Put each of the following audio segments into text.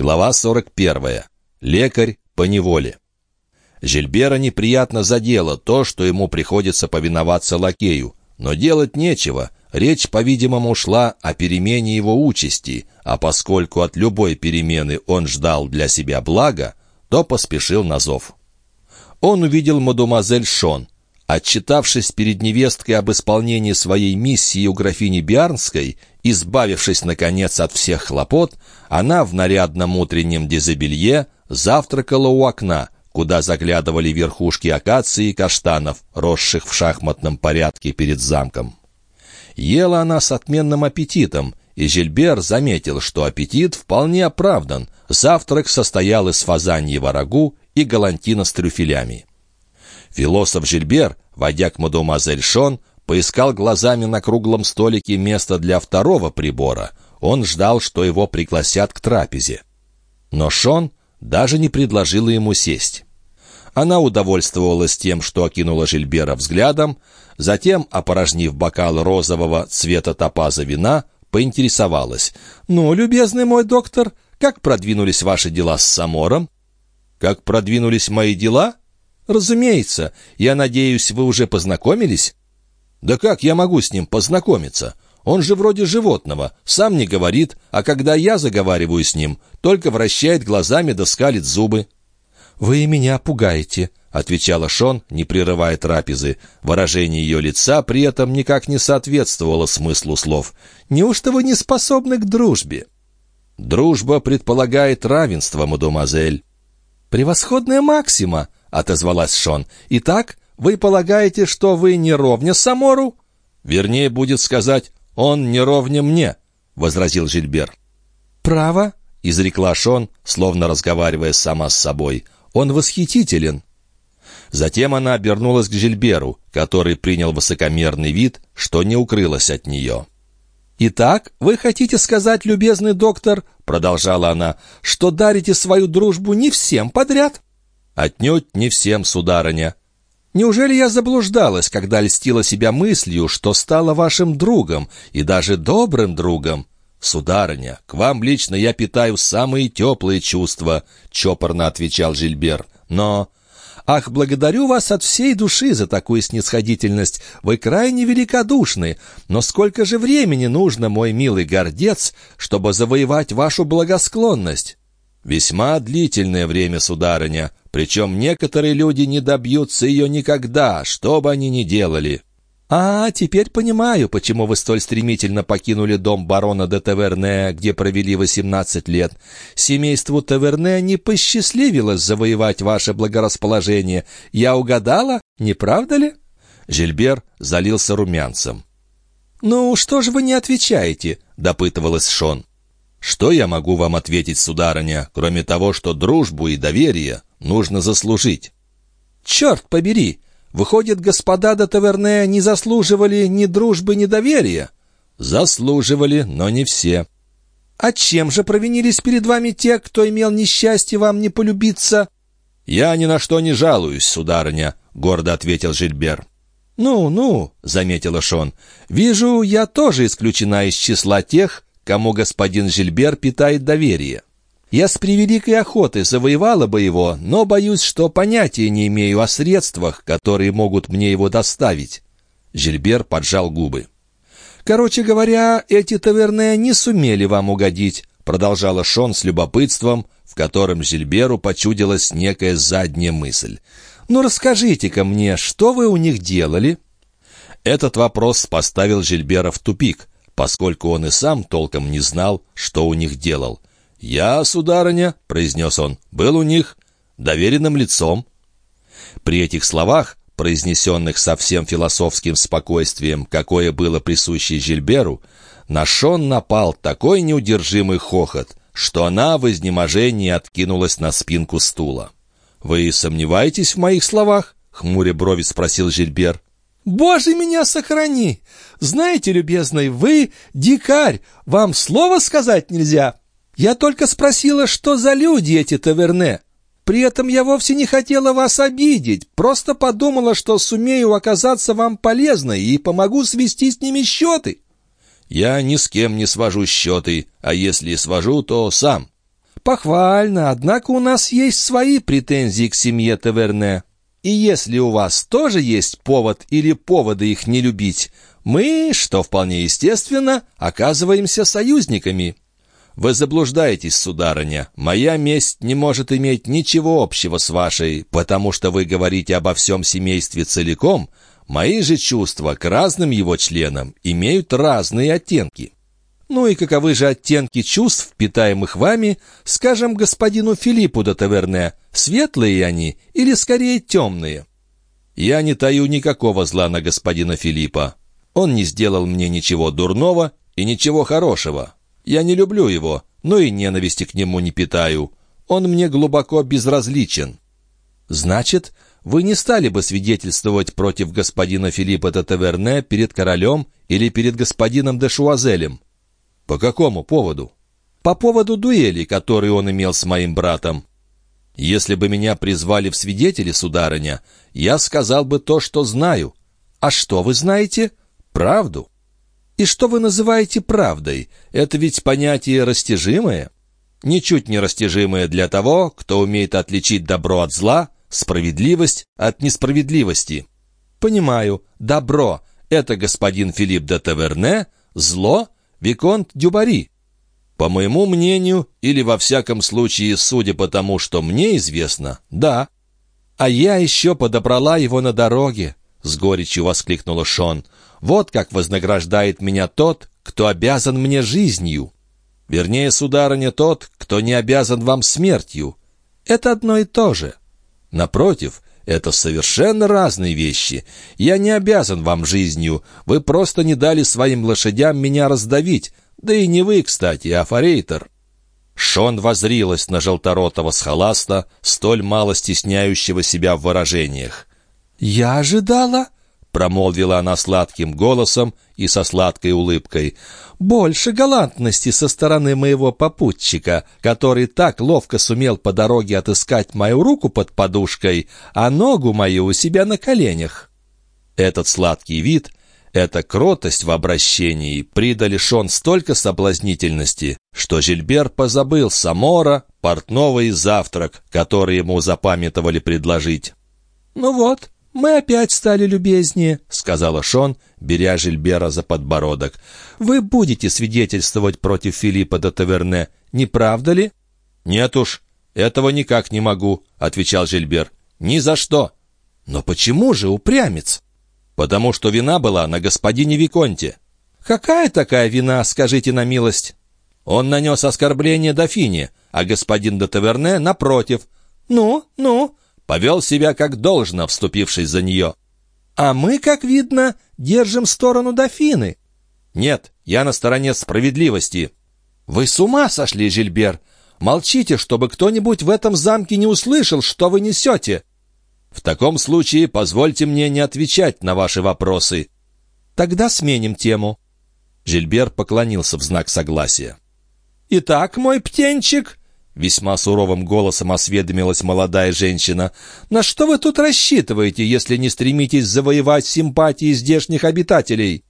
Глава 41. Лекарь по неволе. Жильбера неприятно задело то, что ему приходится повиноваться лакею. Но делать нечего. Речь, по-видимому, шла о перемене его участи, а поскольку от любой перемены он ждал для себя блага, то поспешил на зов. Он увидел мадемуазель Шон. Отчитавшись перед невесткой об исполнении своей миссии у графини Биарнской, избавившись, наконец, от всех хлопот, она в нарядном утреннем дезобелье завтракала у окна, куда заглядывали верхушки акации и каштанов, росших в шахматном порядке перед замком. Ела она с отменным аппетитом, и Жильбер заметил, что аппетит вполне оправдан. Завтрак состоял из фазаньего рагу и галантина с трюфелями. Философ Жильбер, войдя к мадемуазель Шон, поискал глазами на круглом столике место для второго прибора. Он ждал, что его пригласят к трапезе. Но Шон даже не предложила ему сесть. Она удовольствовалась тем, что окинула Жильбера взглядом, затем, опорожнив бокал розового цвета топаза вина, поинтересовалась. «Ну, любезный мой доктор, как продвинулись ваши дела с Самором?» «Как продвинулись мои дела?» «Разумеется. Я надеюсь, вы уже познакомились?» «Да как я могу с ним познакомиться? Он же вроде животного, сам не говорит, а когда я заговариваю с ним, только вращает глазами да скалит зубы». «Вы меня пугаете», — отвечала Шон, не прерывая трапезы. Выражение ее лица при этом никак не соответствовало смыслу слов. «Неужто вы не способны к дружбе?» «Дружба предполагает равенство, мадемуазель». «Превосходная максима», — отозвалась Шон. «Итак, вы полагаете, что вы не ровня Самору?» «Вернее, будет сказать, он не ровня мне», — возразил Жильбер. «Право», — изрекла Шон, словно разговаривая сама с собой. «Он восхитителен». Затем она обернулась к Жильберу, который принял высокомерный вид, что не укрылась от нее. «Итак, вы хотите сказать, любезный доктор, — продолжала она, — что дарите свою дружбу не всем подряд?» «Отнюдь не всем, сударыня». «Неужели я заблуждалась, когда льстила себя мыслью, что стала вашим другом и даже добрым другом?» «Сударыня, к вам лично я питаю самые теплые чувства», — чопорно отвечал Жильбер. «Но «Ах, благодарю вас от всей души за такую снисходительность. Вы крайне великодушны. Но сколько же времени нужно, мой милый гордец, чтобы завоевать вашу благосклонность?» «Весьма длительное время, сударыня. Причем некоторые люди не добьются ее никогда, что бы они ни делали». «А, теперь понимаю, почему вы столь стремительно покинули дом барона де Таверне, где провели 18 лет. Семейству Таверне не посчастливилось завоевать ваше благорасположение. Я угадала, не правда ли?» Жильбер залился румянцем. «Ну, что же вы не отвечаете?» — допытывалась Шон. «Что я могу вам ответить, сударыня, кроме того, что дружбу и доверие нужно заслужить?» «Черт побери! Выходит, господа до Таверне не заслуживали ни дружбы, ни доверия?» «Заслуживали, но не все». «А чем же провинились перед вами те, кто имел несчастье вам не полюбиться?» «Я ни на что не жалуюсь, сударыня», — гордо ответил Жильбер. «Ну, ну», — заметила Шон, — «вижу, я тоже исключена из числа тех, кому господин Жильбер питает доверие». Я с превеликой охотой завоевала бы его, но боюсь, что понятия не имею о средствах, которые могут мне его доставить». Жильбер поджал губы. «Короче говоря, эти таверны не сумели вам угодить», продолжала Шон с любопытством, в котором Жильберу почудилась некая задняя мысль. «Ну, расскажите-ка мне, что вы у них делали?» Этот вопрос поставил Жильбера в тупик, поскольку он и сам толком не знал, что у них делал. «Я, сударыня», — произнес он, — «был у них доверенным лицом». При этих словах, произнесенных со всем философским спокойствием, какое было присуще Жильберу, на Шон напал такой неудержимый хохот, что она в изнеможении откинулась на спинку стула. «Вы сомневаетесь в моих словах?» — хмуря брови спросил Жильбер. «Боже, меня сохрани! Знаете, любезный, вы дикарь, вам слова сказать нельзя!» Я только спросила, что за люди эти таверне. При этом я вовсе не хотела вас обидеть, просто подумала, что сумею оказаться вам полезной и помогу свести с ними счеты». «Я ни с кем не свожу счеты, а если свожу, то сам». «Похвально, однако у нас есть свои претензии к семье Таверне. И если у вас тоже есть повод или поводы их не любить, мы, что вполне естественно, оказываемся союзниками». «Вы заблуждаетесь, сударыня. Моя месть не может иметь ничего общего с вашей, потому что вы говорите обо всем семействе целиком. Мои же чувства к разным его членам имеют разные оттенки». «Ну и каковы же оттенки чувств, питаемых вами, скажем, господину Филиппу де Таверне? Светлые они или скорее темные?» «Я не таю никакого зла на господина Филиппа. Он не сделал мне ничего дурного и ничего хорошего. Я не люблю его, но и ненависти к нему не питаю. Он мне глубоко безразличен». «Значит, вы не стали бы свидетельствовать против господина Филиппа де Таверне перед королем или перед господином де Шуазелем?» «По какому поводу?» «По поводу дуэли, которую он имел с моим братом». «Если бы меня призвали в свидетели, сударыня, я сказал бы то, что знаю». «А что вы знаете?» «Правду». И что вы называете правдой? Это ведь понятие растяжимое? Ничуть не растяжимое для того, кто умеет отличить добро от зла, справедливость от несправедливости. Понимаю, добро — это господин Филипп де Таверне, зло — Виконт Дюбари. По моему мнению, или во всяком случае, судя по тому, что мне известно, да. А я еще подобрала его на дороге, — с горечью воскликнула Шон. Вот как вознаграждает меня тот, кто обязан мне жизнью. Вернее, сударыня, тот, кто не обязан вам смертью. Это одно и то же. Напротив, это совершенно разные вещи. Я не обязан вам жизнью. Вы просто не дали своим лошадям меня раздавить. Да и не вы, кстати, а форейтер». Шон возрилась на желторотого схоласта, столь мало стесняющего себя в выражениях. «Я ожидала?» Промолвила она сладким голосом и со сладкой улыбкой. «Больше галантности со стороны моего попутчика, который так ловко сумел по дороге отыскать мою руку под подушкой, а ногу мою у себя на коленях». Этот сладкий вид, эта кротость в обращении придали Шон столько соблазнительности, что Жильбер позабыл Самора, портного и завтрак, который ему запамятовали предложить. «Ну вот», «Мы опять стали любезнее», — сказала Шон, беря Жильбера за подбородок. «Вы будете свидетельствовать против Филиппа де Таверне, не правда ли?» «Нет уж, этого никак не могу», — отвечал Жильбер. «Ни за что». «Но почему же упрямец?» «Потому что вина была на господине Виконте». «Какая такая вина, скажите на милость?» «Он нанес оскорбление дофине, а господин де Таверне, напротив». «Ну, ну, повел себя как должно, вступившись за нее. А мы, как видно, держим сторону дофины. Нет, я на стороне справедливости. Вы с ума сошли, Жильбер. Молчите, чтобы кто-нибудь в этом замке не услышал, что вы несете. В таком случае позвольте мне не отвечать на ваши вопросы. Тогда сменим тему. Жильбер поклонился в знак согласия. «Итак, мой птенчик, Весьма суровым голосом осведомилась молодая женщина. «На что вы тут рассчитываете, если не стремитесь завоевать симпатии здешних обитателей?»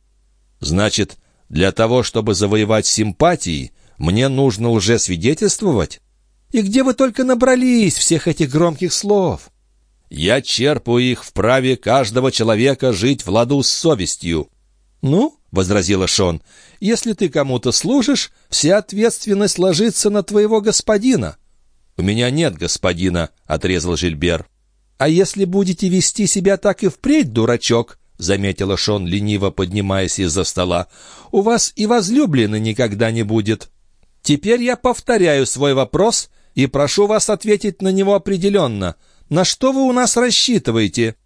«Значит, для того, чтобы завоевать симпатии, мне нужно лжесвидетельствовать?» «И где вы только набрались всех этих громких слов?» «Я черпаю их в праве каждого человека жить в ладу с совестью». «Ну, — возразила Шон, — «если ты кому-то служишь, вся ответственность ложится на твоего господина». «У меня нет господина», — отрезал Жильбер. «А если будете вести себя так и впредь, дурачок», — заметила Шон, лениво поднимаясь из-за стола, — «у вас и возлюбленный никогда не будет. Теперь я повторяю свой вопрос и прошу вас ответить на него определенно. На что вы у нас рассчитываете?»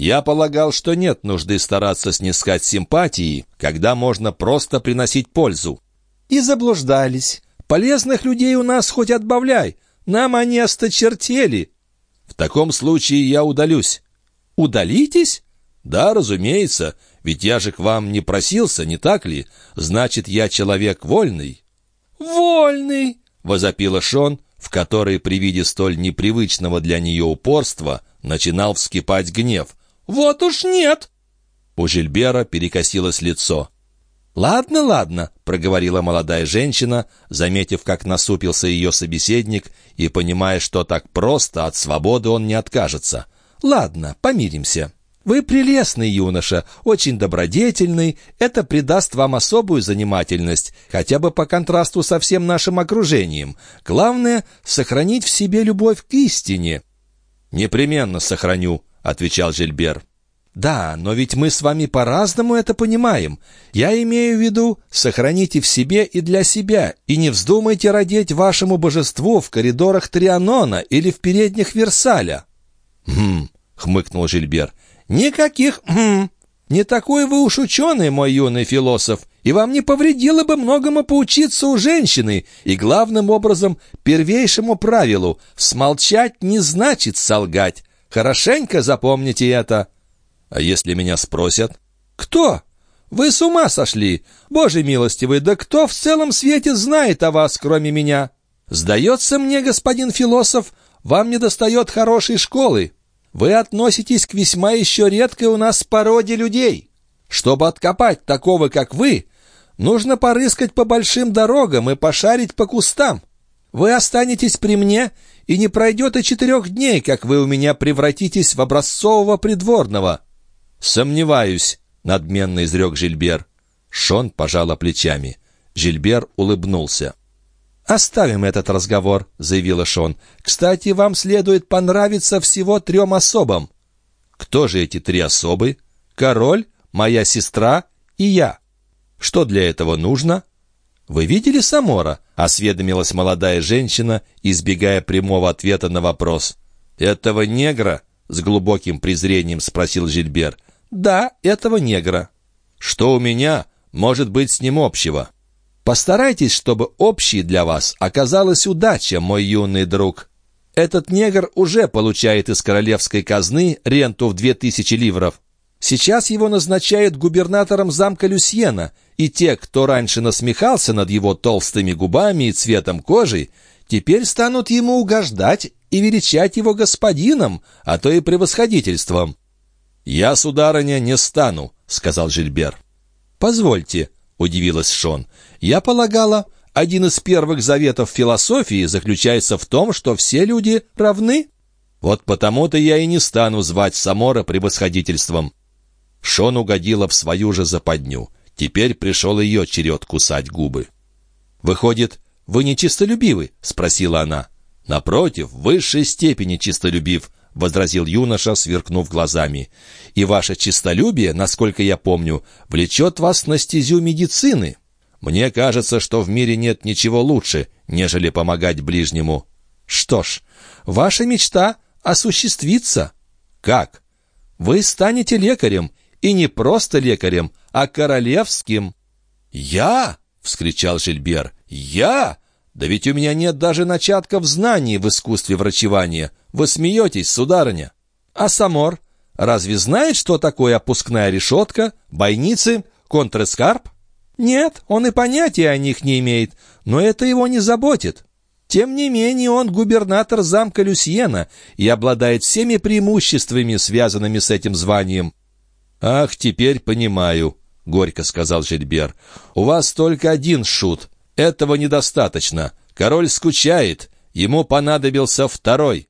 Я полагал, что нет нужды стараться снискать симпатии, когда можно просто приносить пользу. И заблуждались. Полезных людей у нас хоть отбавляй. Нам они осточертели. В таком случае я удалюсь. Удалитесь? Да, разумеется, ведь я же к вам не просился, не так ли? Значит, я человек вольный. Вольный, возопила Шон, в которой при виде столь непривычного для нее упорства начинал вскипать гнев. «Вот уж нет!» У Жильбера перекосилось лицо. «Ладно, ладно», — проговорила молодая женщина, заметив, как насупился ее собеседник и понимая, что так просто от свободы он не откажется. «Ладно, помиримся». Вы прелестный юноша, очень добродетельный, это придаст вам особую занимательность, хотя бы по контрасту со всем нашим окружением. Главное — сохранить в себе любовь к истине». «Непременно сохраню», — отвечал Жильбер. «Да, но ведь мы с вами по-разному это понимаем. Я имею в виду, сохраните в себе и для себя, и не вздумайте родить вашему божеству в коридорах Трианона или в передних Версаля». «Хм», — хмыкнул Жильбер, — «никаких «хм». Не такой вы уж ученый, мой юный философ, и вам не повредило бы многому поучиться у женщины, и главным образом первейшему правилу «смолчать не значит солгать». Хорошенько запомните это». А если меня спросят? Кто? Вы с ума сошли? Боже милостивый, да кто в целом свете знает о вас, кроме меня? Сдается мне, господин философ, вам недостает хорошей школы. Вы относитесь к весьма еще редкой у нас породе людей. Чтобы откопать такого, как вы, нужно порыскать по большим дорогам и пошарить по кустам. Вы останетесь при мне, и не пройдет и четырех дней, как вы у меня превратитесь в образцового придворного. «Сомневаюсь», — надменно изрек Жильбер. Шон пожала плечами. Жильбер улыбнулся. «Оставим этот разговор», — заявила Шон. «Кстати, вам следует понравиться всего трем особам». «Кто же эти три особы?» «Король, моя сестра и я». «Что для этого нужно?» «Вы видели Самора?» — осведомилась молодая женщина, избегая прямого ответа на вопрос. «Этого негра?» — с глубоким презрением спросил Жильбер. «Да, этого негра». «Что у меня может быть с ним общего?» «Постарайтесь, чтобы общей для вас оказалась удача, мой юный друг. Этот негр уже получает из королевской казны ренту в две тысячи ливров. Сейчас его назначают губернатором замка Люсьена, и те, кто раньше насмехался над его толстыми губами и цветом кожи, теперь станут ему угождать и величать его господином, а то и превосходительством. «Я, сударыня, не стану», — сказал Жильбер. «Позвольте», — удивилась Шон, — «я полагала, один из первых заветов философии заключается в том, что все люди равны». «Вот потому-то я и не стану звать Самора превосходительством». Шон угодила в свою же западню. Теперь пришел ее черед кусать губы. «Выходит, вы не чистолюбивы?» — спросила она. «Напротив, в высшей степени чистолюбив», — возразил юноша, сверкнув глазами. «И ваше честолюбие, насколько я помню, влечет вас на стезю медицины». «Мне кажется, что в мире нет ничего лучше, нежели помогать ближнему». «Что ж, ваша мечта осуществится». «Как?» «Вы станете лекарем, и не просто лекарем, а королевским». «Я?» — вскричал Жильбер. «Я? Да ведь у меня нет даже начатков знаний в искусстве врачевания. Вы смеетесь, сударыня. А Самор? Разве знает, что такое опускная решетка, бойницы, контрэскарп? Нет, он и понятия о них не имеет, но это его не заботит. Тем не менее, он губернатор замка Люсьена и обладает всеми преимуществами, связанными с этим званием. «Ах, теперь понимаю», — горько сказал Жильбер. «У вас только один шут. Этого недостаточно. Король скучает. Ему понадобился второй».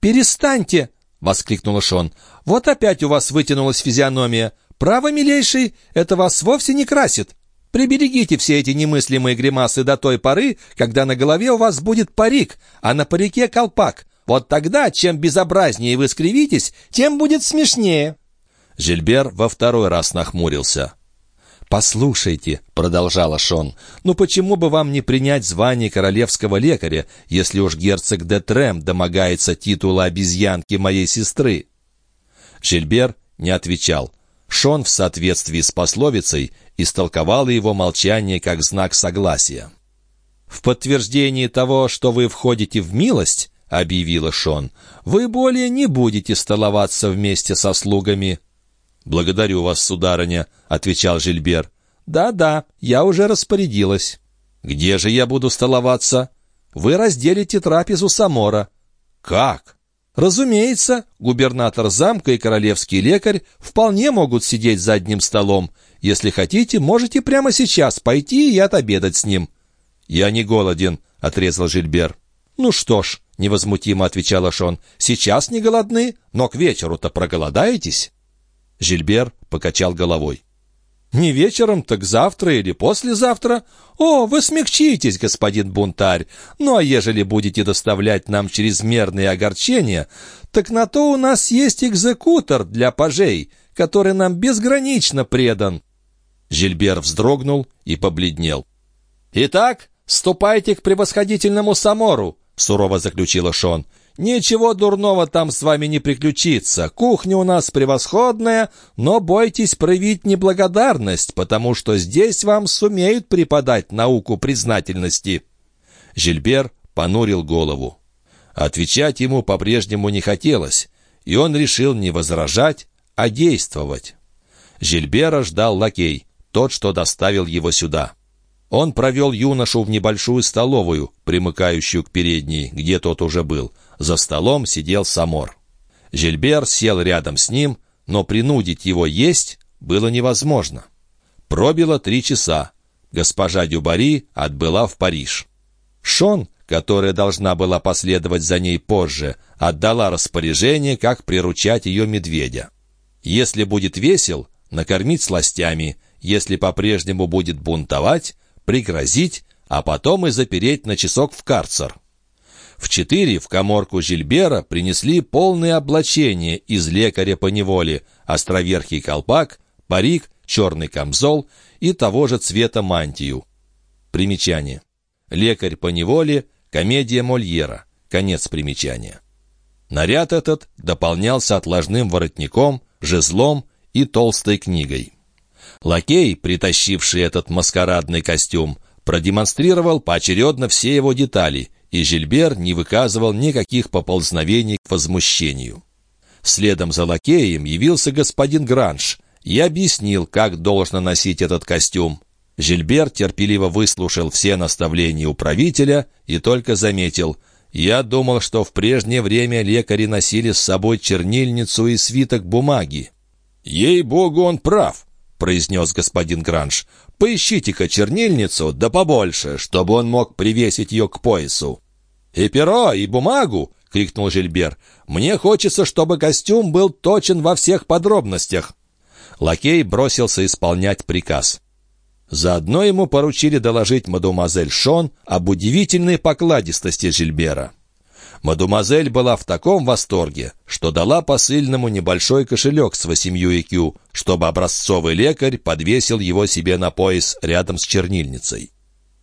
«Перестаньте!» — воскликнула Шон. «Вот опять у вас вытянулась физиономия. Право, милейший, это вас вовсе не красит. Приберегите все эти немыслимые гримасы до той поры, когда на голове у вас будет парик, а на парике колпак. Вот тогда, чем безобразнее вы скривитесь, тем будет смешнее». Жильбер во второй раз нахмурился. «Послушайте», — продолжала Шон, «ну почему бы вам не принять звание королевского лекаря, если уж герцог де Трем домогается титула обезьянки моей сестры?» Жильбер не отвечал. Шон в соответствии с пословицей истолковала его молчание как знак согласия. «В подтверждении того, что вы входите в милость», — объявила Шон, — «вы более не будете столоваться вместе со слугами». «Благодарю вас, сударыня», — отвечал Жильбер. «Да-да, я уже распорядилась». «Где же я буду столоваться?» «Вы разделите трапезу Самора». «Как?» «Разумеется, губернатор замка и королевский лекарь вполне могут сидеть за одним столом. Если хотите, можете прямо сейчас пойти и отобедать с ним». «Я не голоден», — отрезал Жильбер. «Ну что ж», — невозмутимо отвечала Шон, — «сейчас не голодны, но к вечеру-то проголодаетесь». Жильбер покачал головой. «Не вечером, так завтра или послезавтра. О, вы смягчитесь, господин бунтарь. Ну, а ежели будете доставлять нам чрезмерные огорчения, так на то у нас есть экзекутор для пажей, который нам безгранично предан». Жильбер вздрогнул и побледнел. «Итак, ступайте к превосходительному Самору», — сурово заключила Шон. «Ничего дурного там с вами не приключится. Кухня у нас превосходная, но бойтесь проявить неблагодарность, потому что здесь вам сумеют преподать науку признательности». Жильбер понурил голову. Отвечать ему по-прежнему не хотелось, и он решил не возражать, а действовать. Жильбера ждал лакей, тот, что доставил его сюда. Он провел юношу в небольшую столовую, примыкающую к передней, где тот уже был. За столом сидел Самор. Жильбер сел рядом с ним, но принудить его есть было невозможно. Пробило три часа. Госпожа Дюбари отбыла в Париж. Шон, которая должна была последовать за ней позже, отдала распоряжение, как приручать ее медведя. Если будет весел, накормить сластями, если по-прежнему будет бунтовать, пригрозить, а потом и запереть на часок в карцер. В четыре в коморку Жильбера принесли полное облачение из лекаря по неволе, островерхий колпак, парик, черный камзол и того же цвета мантию. Примечание. Лекарь по неволе, комедия Мольера. Конец примечания. Наряд этот дополнялся отложным воротником, жезлом и толстой книгой. Лакей, притащивший этот маскарадный костюм, продемонстрировал поочередно все его детали, и Жильбер не выказывал никаких поползновений к возмущению. Следом за лакеем явился господин Гранж и объяснил, как должно носить этот костюм. Жильбер терпеливо выслушал все наставления управителя и только заметил «Я думал, что в прежнее время лекари носили с собой чернильницу и свиток бумаги». «Ей-богу, он прав!» Произнес господин Гранж. «Поищите-ка чернильницу, да побольше, чтобы он мог привесить ее к поясу». «И перо, и бумагу!» — крикнул Жильбер. «Мне хочется, чтобы костюм был точен во всех подробностях». Лакей бросился исполнять приказ. Заодно ему поручили доложить мадемуазель Шон об удивительной покладистости Жильбера. Мадемуазель была в таком восторге, что дала посыльному небольшой кошелек с восемью икю, чтобы образцовый лекарь подвесил его себе на пояс рядом с чернильницей.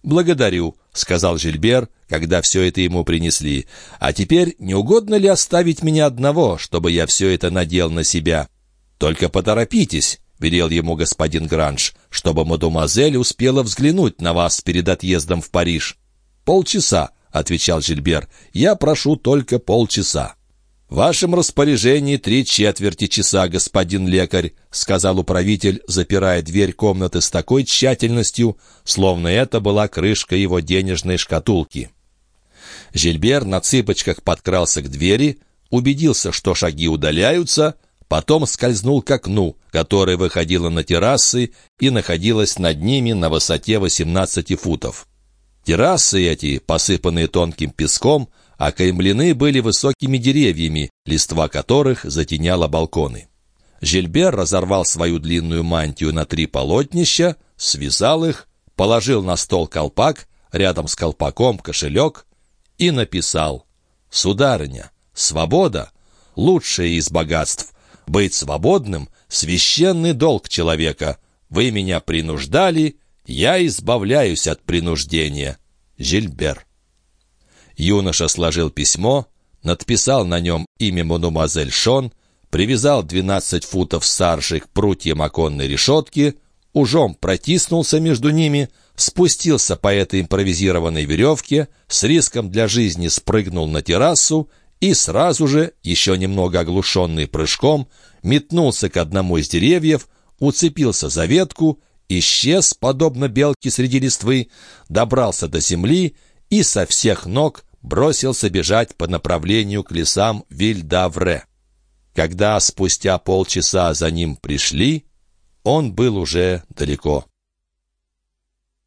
«Благодарю», — сказал Жильбер, когда все это ему принесли. «А теперь не угодно ли оставить меня одного, чтобы я все это надел на себя?» «Только поторопитесь», — велел ему господин Гранж, «чтобы мадемуазель успела взглянуть на вас перед отъездом в Париж». «Полчаса», — отвечал Жильбер. «Я прошу только полчаса». «В вашем распоряжении три четверти часа, господин лекарь», — сказал управитель, запирая дверь комнаты с такой тщательностью, словно это была крышка его денежной шкатулки. Жильбер на цыпочках подкрался к двери, убедился, что шаги удаляются, потом скользнул к окну, которое выходило на террасы и находилось над ними на высоте 18 футов. Террасы эти, посыпанные тонким песком, окаймлены были высокими деревьями, листва которых затеняла балконы. Жильбер разорвал свою длинную мантию на три полотнища, связал их, положил на стол колпак, рядом с колпаком кошелек и написал «Сударыня, свобода — лучшее из богатств. Быть свободным — священный долг человека. Вы меня принуждали, «Я избавляюсь от принуждения». Жильбер. Юноша сложил письмо, надписал на нем имя мадемуазель Шон, привязал 12 футов саржи к прутьям оконной решетки, ужом протиснулся между ними, спустился по этой импровизированной веревке, с риском для жизни спрыгнул на террасу и сразу же, еще немного оглушенный прыжком, метнулся к одному из деревьев, уцепился за ветку исчез, подобно белке среди листвы, добрался до земли и со всех ног бросился бежать по направлению к лесам Вильдавре. Когда спустя полчаса за ним пришли, Он был уже далеко.